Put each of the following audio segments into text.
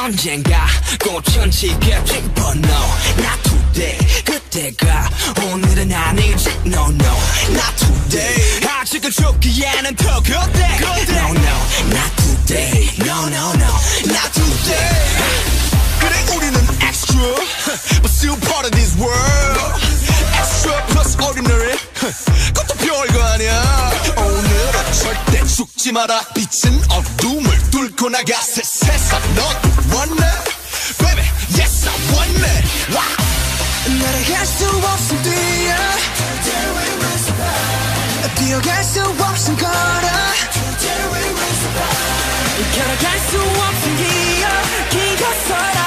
언젠가 꽃은 지게 피버 no not today 그때가 오늘은 아니지 no no not today 아직은 죽기에는 더 그때 no no not today no no no not today 그래 우리는 extra But still part of this world Extra plus ordinary 그것도 별거 아니야 오늘은 절대 죽지 마라 빛은 어둠을 뚫고 나가 새 세상 넌 원해 Baby yes I want it wow. 날아갈 수 없음 뛰어 뛰어갈 수 없음 걸어 걸어갈 수 없음 기어 기어서라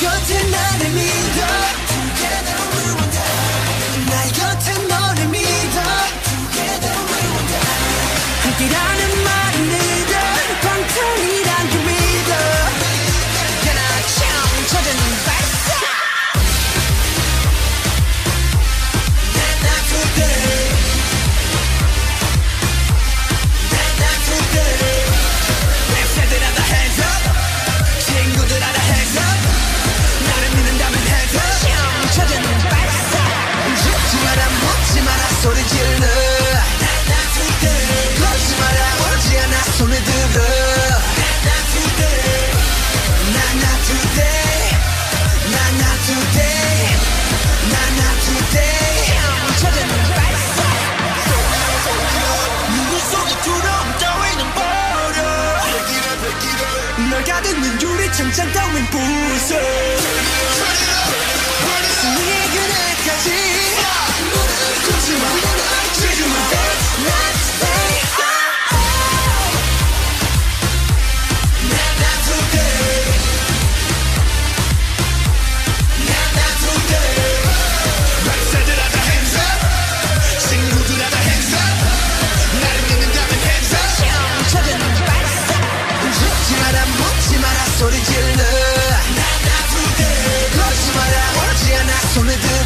곁에 나를 믿어 Together we will die 나의 곁에 너를 믿어 Together we will die 함께 가득는 유리창장 따윈 부숴 승리의 그날까지 굳이 마 C'en est des